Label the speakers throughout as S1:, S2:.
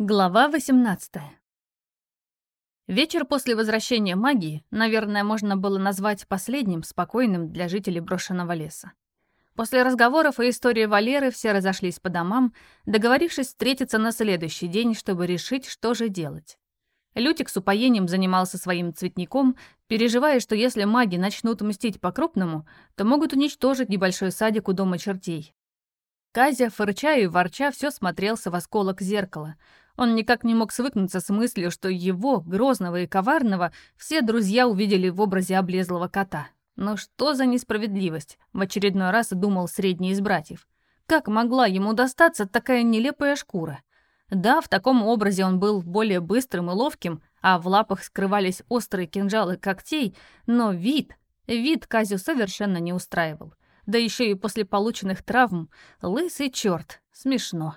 S1: Глава 18 Вечер после возвращения магии, наверное, можно было назвать последним спокойным для жителей брошенного леса. После разговоров и истории Валеры все разошлись по домам, договорившись встретиться на следующий день, чтобы решить, что же делать. Лютик с упоением занимался своим цветником, переживая, что если маги начнут мстить по-крупному, то могут уничтожить небольшой садик у дома чертей. Казя, фырча и ворча, все смотрелся в осколок зеркала — он никак не мог свыкнуться с мыслью, что его, грозного и коварного, все друзья увидели в образе облезлого кота. Но что за несправедливость, в очередной раз думал средний из братьев. Как могла ему достаться такая нелепая шкура? Да, в таком образе он был более быстрым и ловким, а в лапах скрывались острые кинжалы когтей, но вид, вид Казю совершенно не устраивал. Да еще и после полученных травм, лысый черт, смешно.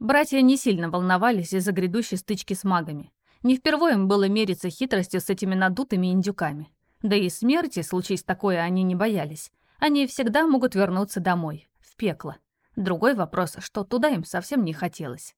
S1: Братья не сильно волновались из-за грядущей стычки с магами. Не впервые им было мериться хитростью с этими надутыми индюками. Да и смерти, случись такое, они не боялись. Они всегда могут вернуться домой, в пекло. Другой вопрос, что туда им совсем не хотелось.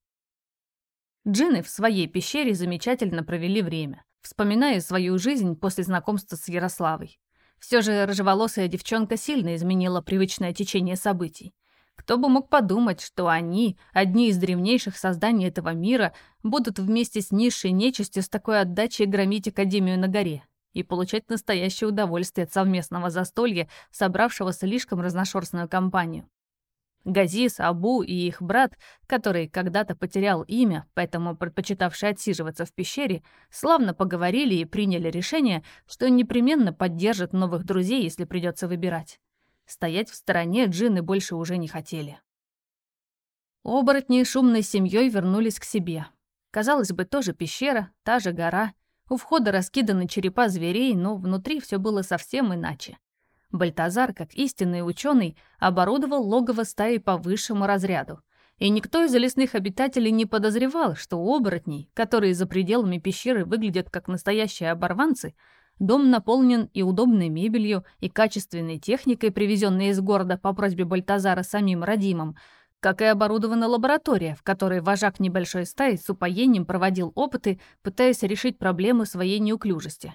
S1: Джины в своей пещере замечательно провели время, вспоминая свою жизнь после знакомства с Ярославой. Все же рыжеволосая девчонка сильно изменила привычное течение событий. Кто бы мог подумать, что они, одни из древнейших созданий этого мира, будут вместе с низшей нечистью с такой отдачей громить Академию на горе и получать настоящее удовольствие от совместного застолья, собравшего слишком разношерстную компанию. Газис, Абу и их брат, который когда-то потерял имя, поэтому предпочитавший отсиживаться в пещере, славно поговорили и приняли решение, что непременно поддержат новых друзей, если придется выбирать. Стоять в стороне джинны больше уже не хотели. Оборотни шумной семьей вернулись к себе. Казалось бы, тоже пещера, та же гора. У входа раскиданы черепа зверей, но внутри все было совсем иначе. Бальтазар, как истинный ученый, оборудовал логово стаи по высшему разряду. И никто из лесных обитателей не подозревал, что у оборотней, которые за пределами пещеры выглядят как настоящие оборванцы, Дом наполнен и удобной мебелью, и качественной техникой, привезенной из города по просьбе Бальтазара самим Радимом, как и оборудована лаборатория, в которой вожак небольшой стаи с упоением проводил опыты, пытаясь решить проблемы своей неуклюжести.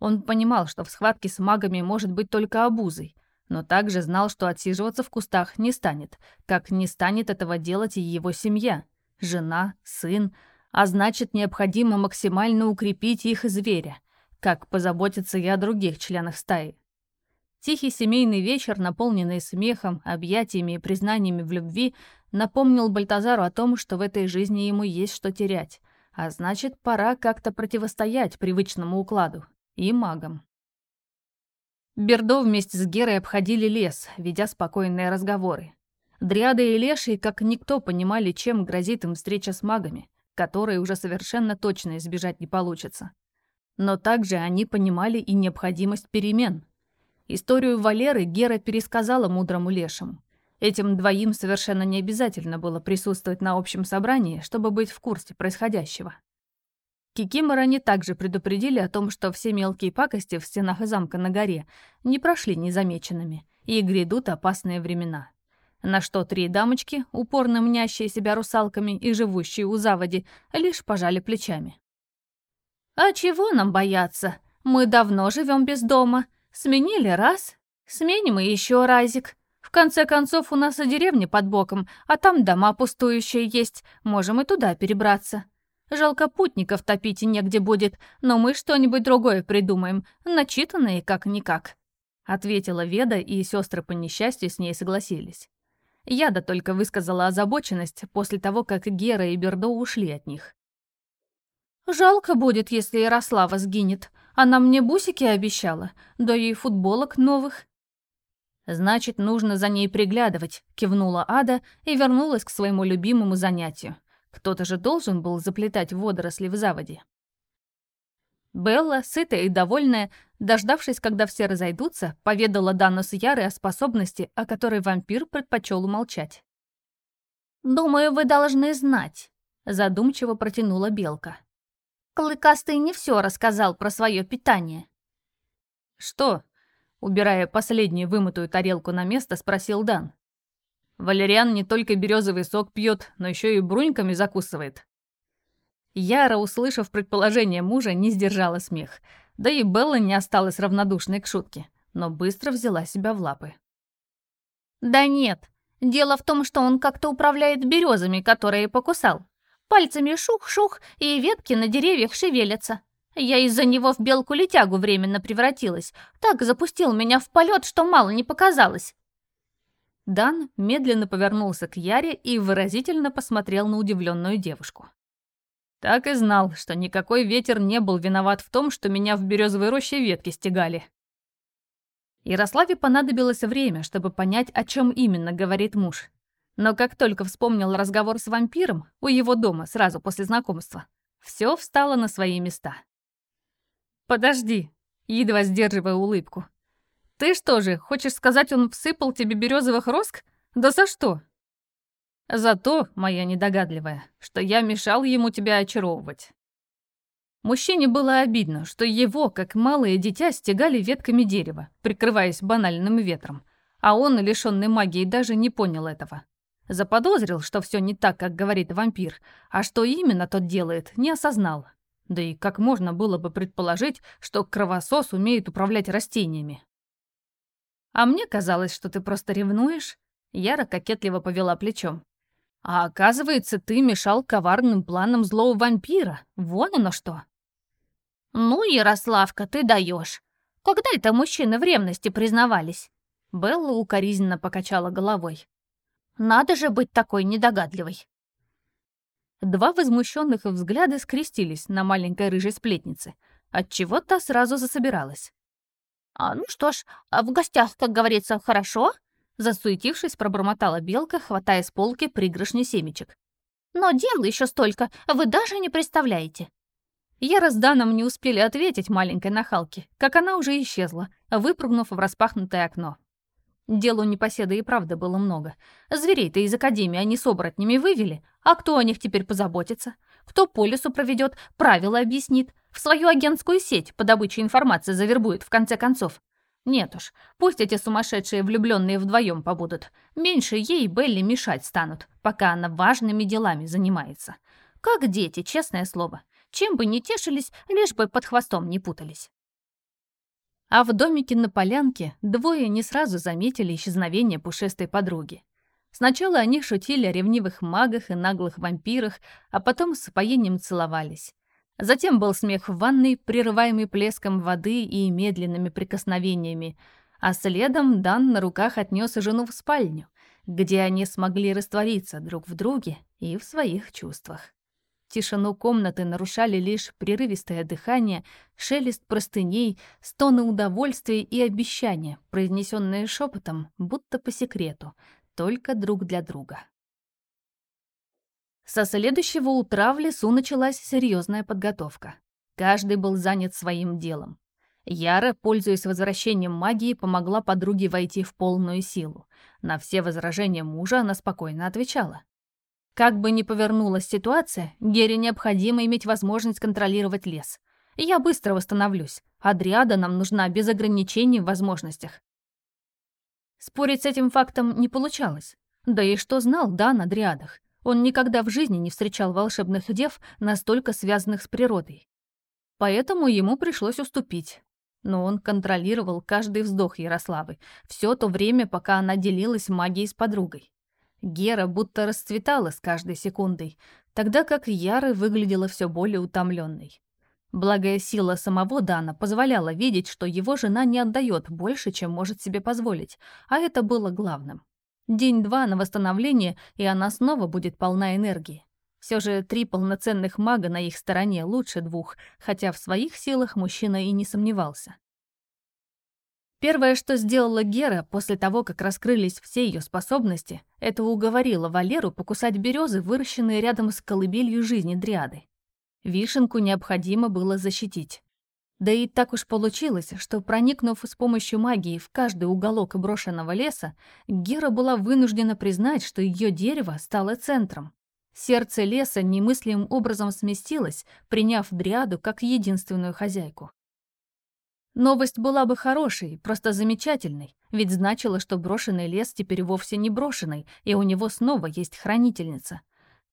S1: Он понимал, что в схватке с магами может быть только обузой, но также знал, что отсиживаться в кустах не станет, как не станет этого делать и его семья, жена, сын, а значит, необходимо максимально укрепить их зверя, как позаботиться и о других членах стаи. Тихий семейный вечер, наполненный смехом, объятиями и признаниями в любви, напомнил Бальтазару о том, что в этой жизни ему есть что терять, а значит, пора как-то противостоять привычному укладу и магам. Бердо вместе с Герой обходили лес, ведя спокойные разговоры. Дриады и Леший, как никто, понимали, чем грозит им встреча с магами, которые уже совершенно точно избежать не получится. Но также они понимали и необходимость перемен. Историю Валеры Гера пересказала мудрому лешему. Этим двоим совершенно не обязательно было присутствовать на общем собрании, чтобы быть в курсе происходящего. Кикимора они также предупредили о том, что все мелкие пакости в стенах замка на горе не прошли незамеченными, и грядут опасные времена. На что три дамочки, упорно мнящие себя русалками и живущие у заводи, лишь пожали плечами. «А чего нам бояться? Мы давно живем без дома. Сменили раз, сменим и еще разик. В конце концов, у нас и деревня под боком, а там дома пустующие есть, можем и туда перебраться. Жалко путников топить и негде будет, но мы что-нибудь другое придумаем, начитанные как-никак», — ответила Веда, и сестры по несчастью с ней согласились. Яда только высказала озабоченность после того, как Гера и Бердо ушли от них. Жалко будет, если Ярослава сгинет. Она мне бусики обещала, да и футболок новых. Значит, нужно за ней приглядывать, кивнула Ада и вернулась к своему любимому занятию. Кто-то же должен был заплетать водоросли в заводе. Белла, сытая и довольная, дождавшись, когда все разойдутся, поведала Данусу Яры о способности, о которой вампир предпочел умолчать. «Думаю, вы должны знать», — задумчиво протянула Белка. Клыкастый не все рассказал про свое питание.
S2: «Что?» — убирая последнюю вымытую тарелку на место, спросил Дан.
S1: Валериан не только березовый сок пьет, но еще и бруньками закусывает. Яра, услышав предположение мужа, не сдержала смех. Да и Белла не осталась равнодушной к шутке, но быстро взяла себя в лапы.
S2: «Да нет, дело в том, что он как-то управляет березами, которые покусал. Пальцами шух-шух, и ветки на деревьях шевелятся. Я из-за него в белку-летягу временно превратилась. Так запустил меня в полет, что мало не показалось».
S1: Дан медленно повернулся к Яре и выразительно посмотрел на удивленную девушку. Так и знал, что никакой ветер не был виноват в том, что меня в березовой роще ветки стегали. Ярославе понадобилось время, чтобы понять, о чем именно говорит муж. Но как только вспомнил разговор с вампиром у его дома сразу после знакомства, все встало на свои места. «Подожди», едва сдерживая улыбку. «Ты что же, хочешь сказать, он всыпал тебе березовых роск? Да за что?» За то, моя недогадливая, что я мешал ему тебя очаровывать. Мужчине было обидно, что его, как малое дитя, стегали ветками дерева, прикрываясь банальным ветром, а он, лишённый магии, даже не понял этого. Заподозрил, что все не так, как говорит вампир, а что именно тот делает, не осознал. Да и как можно было бы предположить, что кровосос умеет управлять растениями? А мне казалось, что ты просто ревнуешь. Яра кокетливо повела плечом. А оказывается, ты мешал коварным планам злого вампира. Вон оно что.
S2: Ну, Ярославка, ты даешь. Когда это мужчины в ревности признавались?
S1: Белла укоризненно покачала головой.
S2: Надо же быть такой недогадливой.
S1: Два возмущенных взгляда скрестились на маленькой рыжей сплетнице, отчего та сразу засобиралась.
S2: «А, ну что ж, а в гостях, как говорится, хорошо?»
S1: Засуетившись, пробормотала белка, хватая с полки пригоршни семечек.
S2: «Но дел еще столько, вы даже не представляете».
S1: Я с Даном не успели ответить маленькой нахалке, как она уже исчезла, выпрыгнув в распахнутое окно. Делу непоседы и правда было много. Зверей-то из Академии они с оборотнями вывели, а кто о них теперь позаботится? Кто по лесу проведет, правила объяснит, в свою агентскую сеть по добыче информации завербует в конце концов. Нет уж, пусть эти сумасшедшие влюбленные вдвоем побудут. Меньше ей Белли мешать станут, пока она важными делами занимается. Как дети, честное слово. Чем бы ни тешились, лишь бы под хвостом не путались. А в домике на полянке двое не сразу заметили исчезновение пушистой подруги. Сначала они шутили о ревнивых магах и наглых вампирах, а потом с упоением целовались. Затем был смех в ванной, прерываемый плеском воды и медленными прикосновениями, а следом Дан на руках отнес жену в спальню, где они смогли раствориться друг в друге и в своих чувствах. Тишину комнаты нарушали лишь прерывистое дыхание, шелест простыней, стоны удовольствия и обещания, произнесенные шепотом, будто по секрету, только друг для друга. Со следующего утра в лесу началась серьезная подготовка. Каждый был занят своим делом. Яра, пользуясь возвращением магии, помогла подруге войти в полную силу. На все возражения мужа она спокойно отвечала. Как бы ни повернулась ситуация, Гере необходимо иметь возможность контролировать лес. Я быстро восстановлюсь. Адриада нам нужна без ограничений в возможностях. Спорить с этим фактом не получалось. Да и что знал Дан о дриадах? Он никогда в жизни не встречал волшебных дев, настолько связанных с природой. Поэтому ему пришлось уступить. Но он контролировал каждый вздох Ярославы, все то время, пока она делилась магией с подругой. Гера будто расцветала с каждой секундой, тогда как Яра выглядела все более утомленной. Благая сила самого Дана позволяла видеть, что его жена не отдает больше, чем может себе позволить, а это было главным. День-два на восстановление, и она снова будет полна энергии. Все же три полноценных мага на их стороне лучше двух, хотя в своих силах мужчина и не сомневался. Первое, что сделала Гера после того, как раскрылись все ее способности, это уговорила Валеру покусать березы, выращенные рядом с колыбелью жизни Дриады. Вишенку необходимо было защитить. Да и так уж получилось, что проникнув с помощью магии в каждый уголок брошенного леса, Гера была вынуждена признать, что ее дерево стало центром. Сердце леса немыслимым образом сместилось, приняв Дриаду как единственную хозяйку. Новость была бы хорошей, просто замечательной, ведь значило, что брошенный лес теперь вовсе не брошенный, и у него снова есть хранительница.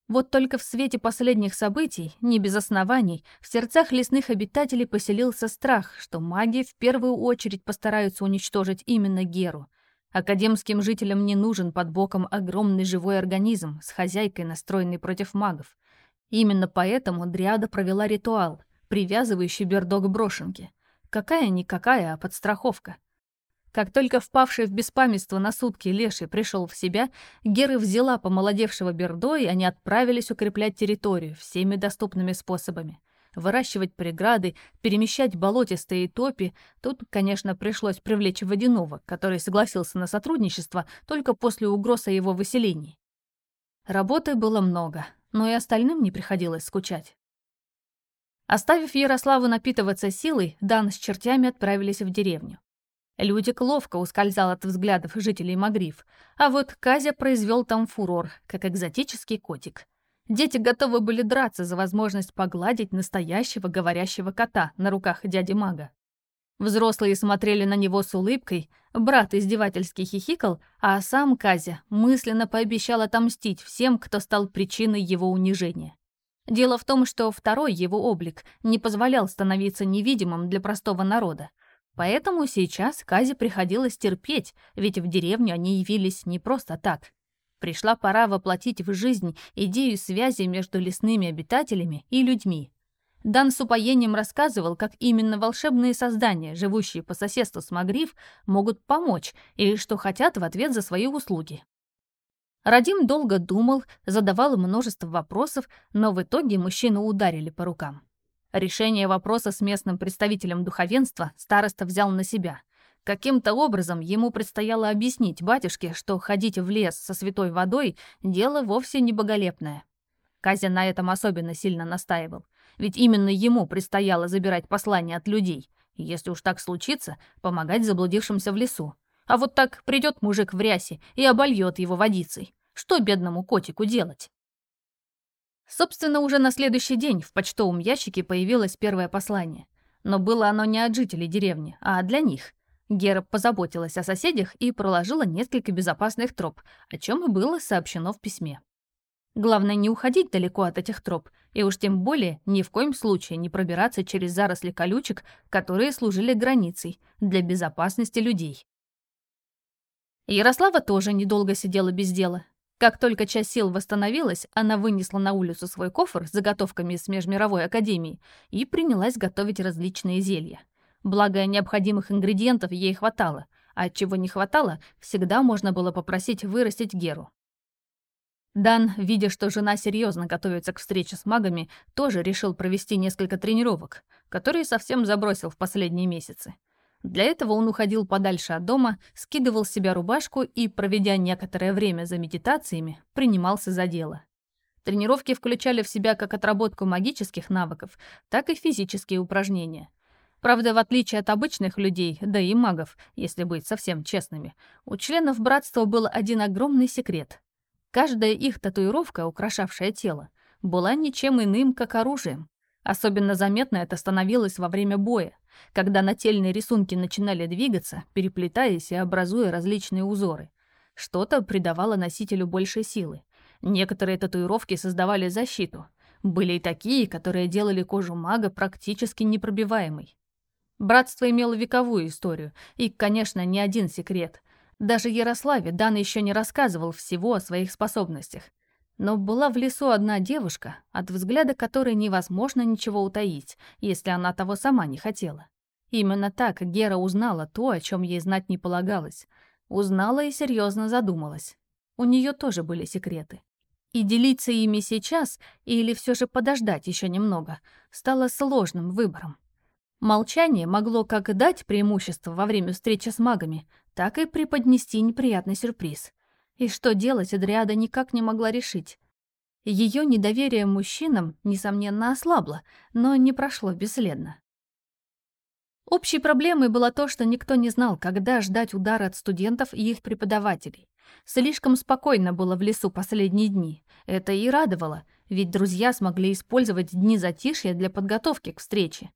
S1: Вот только в свете последних событий, не без оснований, в сердцах лесных обитателей поселился страх, что маги в первую очередь постараются уничтожить именно Геру. Академским жителям не нужен под боком огромный живой организм с хозяйкой, настроенной против магов. Именно поэтому Дриада провела ритуал, привязывающий Бердо к брошенке. Какая-никакая, а подстраховка. Как только впавший в беспамятство на сутки Леший пришел в себя, Геры взяла помолодевшего Бердо, и они отправились укреплять территорию всеми доступными способами. Выращивать преграды, перемещать болотистые топи. Тут, конечно, пришлось привлечь водяного, который согласился на сотрудничество только после угроз его выселении. Работы было много, но и остальным не приходилось скучать. Оставив Ярославу напитываться силой, Дан с чертями отправились в деревню. Людик ловко ускользал от взглядов жителей Магриф, а вот Казя произвел там фурор, как экзотический котик. Дети готовы были драться за возможность погладить настоящего говорящего кота на руках дяди Мага. Взрослые смотрели на него с улыбкой, брат издевательски хихикал, а сам Казя мысленно пообещал отомстить всем, кто стал причиной его унижения. Дело в том, что второй его облик не позволял становиться невидимым для простого народа. Поэтому сейчас Казе приходилось терпеть, ведь в деревню они явились не просто так. Пришла пора воплотить в жизнь идею связи между лесными обитателями и людьми. Дан с упоением рассказывал, как именно волшебные создания, живущие по соседству с Магриф, могут помочь и что хотят в ответ за свои услуги. Радим долго думал, задавал множество вопросов, но в итоге мужчину ударили по рукам. Решение вопроса с местным представителем духовенства староста взял на себя. Каким-то образом ему предстояло объяснить батюшке, что ходить в лес со святой водой – дело вовсе не боголепное. Казя на этом особенно сильно настаивал, ведь именно ему предстояло забирать послания от людей, если уж так случится, помогать заблудившимся в лесу. А вот так придет мужик в рясе и обольет его водицей. Что бедному котику делать? Собственно, уже на следующий день в почтовом ящике появилось первое послание. Но было оно не от жителей деревни, а для них. Гера позаботилась о соседях и проложила несколько безопасных троп, о чем и было сообщено в письме. Главное не уходить далеко от этих троп, и уж тем более ни в коем случае не пробираться через заросли колючек, которые служили границей для безопасности людей. Ярослава тоже недолго сидела без дела. Как только часть сил восстановилась, она вынесла на улицу свой кофр с заготовками с Межмировой Академии и принялась готовить различные зелья. Благо, необходимых ингредиентов ей хватало, а чего не хватало, всегда можно было попросить вырастить Геру. Дан, видя, что жена серьезно готовится к встрече с магами, тоже решил провести несколько тренировок, которые совсем забросил в последние месяцы. Для этого он уходил подальше от дома, скидывал с себя рубашку и, проведя некоторое время за медитациями, принимался за дело. Тренировки включали в себя как отработку магических навыков, так и физические упражнения. Правда, в отличие от обычных людей, да и магов, если быть совсем честными, у членов братства был один огромный секрет. Каждая их татуировка, украшавшая тело, была ничем иным, как оружием. Особенно заметно это становилось во время боя, когда нательные рисунки начинали двигаться, переплетаясь и образуя различные узоры. Что-то придавало носителю больше силы. Некоторые татуировки создавали защиту. Были и такие, которые делали кожу мага практически непробиваемой. Братство имело вековую историю, и, конечно, не один секрет. Даже Ярославе Дан еще не рассказывал всего о своих способностях. Но была в лесу одна девушка, от взгляда которой невозможно ничего утаить, если она того сама не хотела. Именно так Гера узнала то, о чем ей знать не полагалось. Узнала и серьезно задумалась. У нее тоже были секреты. И делиться ими сейчас или все же подождать еще немного стало сложным выбором. Молчание могло как дать преимущество во время встречи с магами, так и преподнести неприятный сюрприз — и что делать Адриада никак не могла решить. Ее недоверие мужчинам, несомненно, ослабло, но не прошло бесследно. Общей проблемой было то, что никто не знал, когда ждать удара от студентов и их преподавателей. Слишком спокойно было в лесу последние дни. Это и радовало, ведь друзья смогли использовать дни затишья для подготовки к встрече.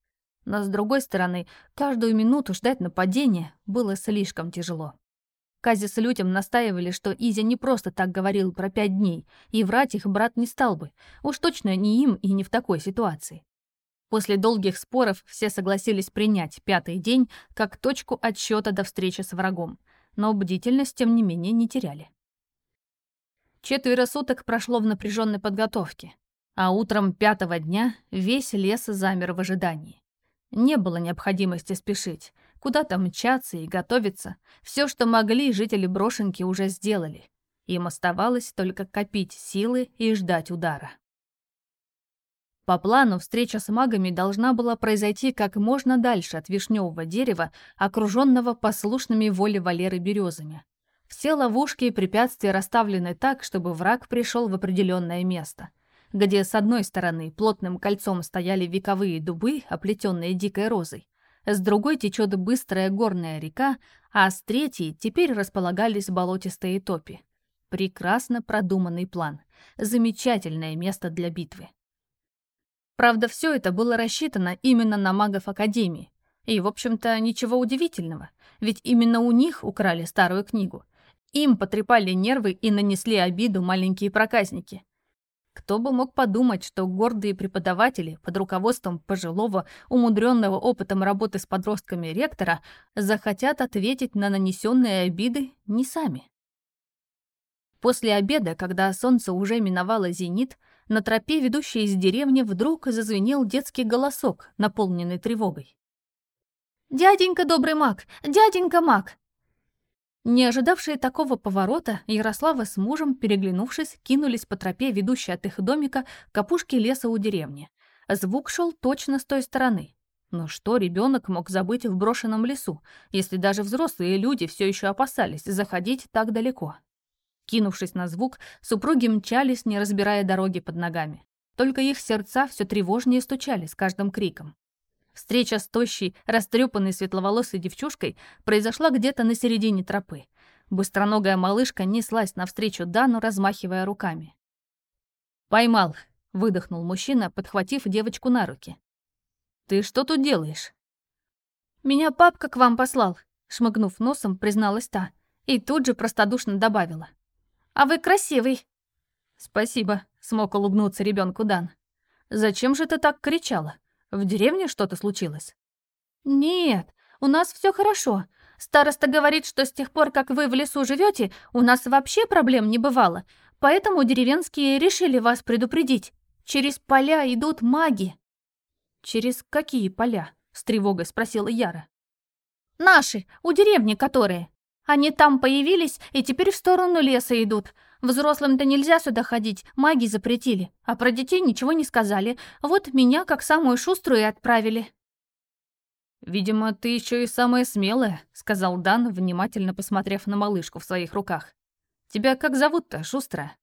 S1: Но, с другой стороны, каждую минуту ждать нападения было слишком тяжело. Кази с Лютем настаивали, что Изя не просто так говорил про пять дней, и врать их брат не стал бы. Уж точно не им и не в такой ситуации. После долгих споров все согласились принять пятый день как точку отсчета до встречи с врагом, но бдительность, тем не менее, не теряли. Четверо суток прошло в напряженной подготовке, а утром пятого дня весь лес замер в ожидании. Не было необходимости спешить, куда-то мчаться и готовиться. Все, что могли, жители брошенки уже сделали. Им оставалось только копить силы и ждать удара. По плану, встреча с магами должна была произойти как можно дальше от вишневого дерева, окруженного послушными воле Валеры березами. Все ловушки и препятствия расставлены так, чтобы враг пришел в определенное место, где с одной стороны плотным кольцом стояли вековые дубы, оплетенные дикой розой, с другой течет быстрая горная река, а с третьей теперь располагались болотистые топи. Прекрасно продуманный план. Замечательное место для битвы. Правда, все это было рассчитано именно на магов Академии. И, в общем-то, ничего удивительного, ведь именно у них украли старую книгу. Им потрепали нервы и нанесли обиду маленькие проказники. Кто бы мог подумать, что гордые преподаватели под руководством пожилого, умудренного опытом работы с подростками ректора захотят ответить на нанесенные обиды не сами. После обеда, когда солнце уже миновало зенит, на тропе, ведущей из деревни, вдруг зазвенел детский голосок, наполненный тревогой. «Дяденька добрый маг! Дяденька маг!» Не ожидавшие такого поворота, Ярослава с мужем, переглянувшись, кинулись по тропе, ведущей от их домика, к опушке леса у деревни. Звук шел точно с той стороны. Но что ребенок мог забыть в брошенном лесу, если даже взрослые люди все еще опасались заходить так далеко? Кинувшись на звук, супруги мчались, не разбирая дороги под ногами. Только их сердца все тревожнее стучали с каждым криком. Встреча с тощей, растрепанной светловолосой девчушкой произошла где-то на середине тропы. Быстроногая малышка неслась навстречу Дану, размахивая руками. «Поймал», — выдохнул мужчина, подхватив девочку на руки. «Ты что тут делаешь?» «Меня папка к вам послал», — шмыгнув носом, призналась та, и тут же простодушно добавила. А вы красивый». «Спасибо», — смог улыбнуться ребенку Дан. «Зачем же ты так кричала? В деревне что-то случилось?» «Нет, у нас все хорошо. Староста говорит, что с тех пор, как вы в лесу живете, у нас вообще проблем не бывало, поэтому деревенские решили вас предупредить. Через поля идут маги». «Через какие поля?» — с тревогой спросила Яра. «Наши, у деревни которые. Они там появились и теперь в сторону леса идут. Взрослым-то нельзя сюда ходить, маги запретили. А про детей ничего не сказали. Вот меня, как самую шуструю, и отправили». «Видимо, ты еще и самая смелая», — сказал Дан, внимательно посмотрев на малышку в своих руках. «Тебя как зовут-то, шустрая?»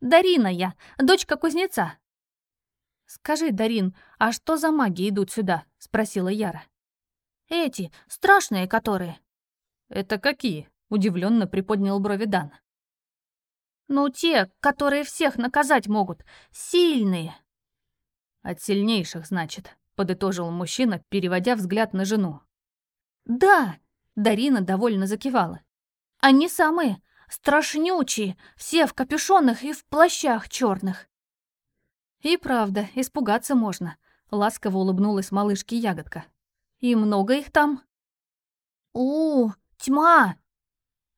S1: «Дарина я, дочка кузнеца». «Скажи, Дарин, а что за маги идут сюда?» — спросила Яра. «Эти, страшные которые». «Это какие?» — удивленно приподнял брови Дан. «Ну, те, которые всех наказать могут. Сильные». «От сильнейших, значит», — подытожил мужчина, переводя взгляд на жену. «Да», — Дарина довольно закивала. «Они самые, страшнючие, все в капюшонах и в плащах черных». «И правда, испугаться можно», — ласково улыбнулась малышке Ягодка. «И много их там?» «У, «Тьма!»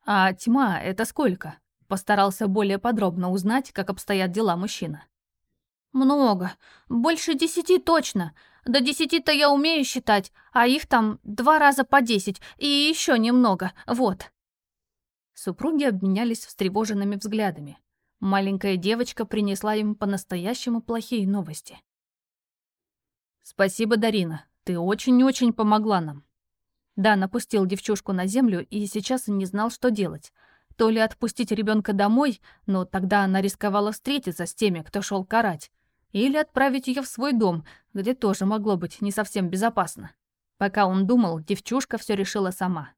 S1: «А тьма — это сколько?» Постарался более подробно узнать, как обстоят дела мужчина. «Много. Больше десяти точно. До десяти-то я умею считать, а их там два раза по десять, и еще немного. Вот». Супруги обменялись встревоженными взглядами. Маленькая девочка принесла им по-настоящему плохие новости. «Спасибо, Дарина. Ты очень-очень помогла нам. Да, напустил девчушку на землю и сейчас не знал, что делать. То ли отпустить ребенка домой, но тогда она рисковала встретиться с теми, кто шел карать, или отправить ее в свой дом, где тоже могло быть не совсем безопасно. Пока он думал, девчушка все решила сама.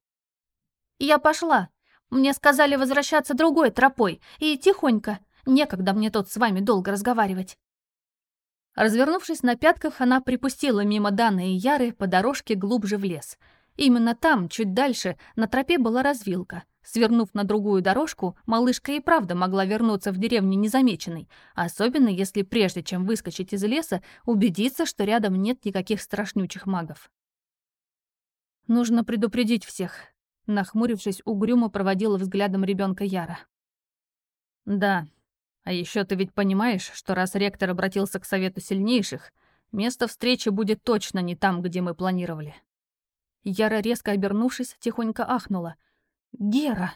S1: «Я пошла. Мне сказали возвращаться другой тропой, и тихонько. Некогда мне тут с вами долго разговаривать». Развернувшись на пятках, она припустила мимо Даны и Яры по дорожке глубже в лес. Именно там, чуть дальше, на тропе была развилка. Свернув на другую дорожку, малышка и правда могла вернуться в деревню незамеченной, особенно если прежде чем выскочить из леса, убедиться, что рядом нет никаких страшнючих магов. «Нужно предупредить всех», — нахмурившись, угрюмо проводила взглядом ребенка Яра. «Да, а еще ты ведь понимаешь, что раз ректор обратился к совету сильнейших, место встречи будет точно не там, где мы планировали. Яра, резко обернувшись, тихонько ахнула. «Гера!»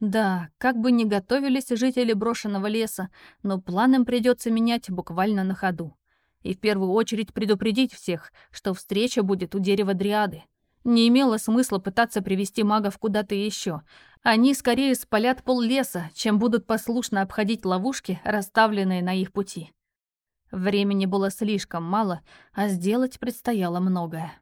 S1: Да, как бы ни готовились жители брошенного леса, но план им придется менять буквально на ходу. И в первую очередь предупредить всех, что встреча будет у дерева Дриады. Не имело смысла пытаться привести магов куда-то еще. Они скорее спалят пол леса, чем будут послушно обходить ловушки, расставленные на их пути. Времени было слишком мало, а сделать предстояло многое.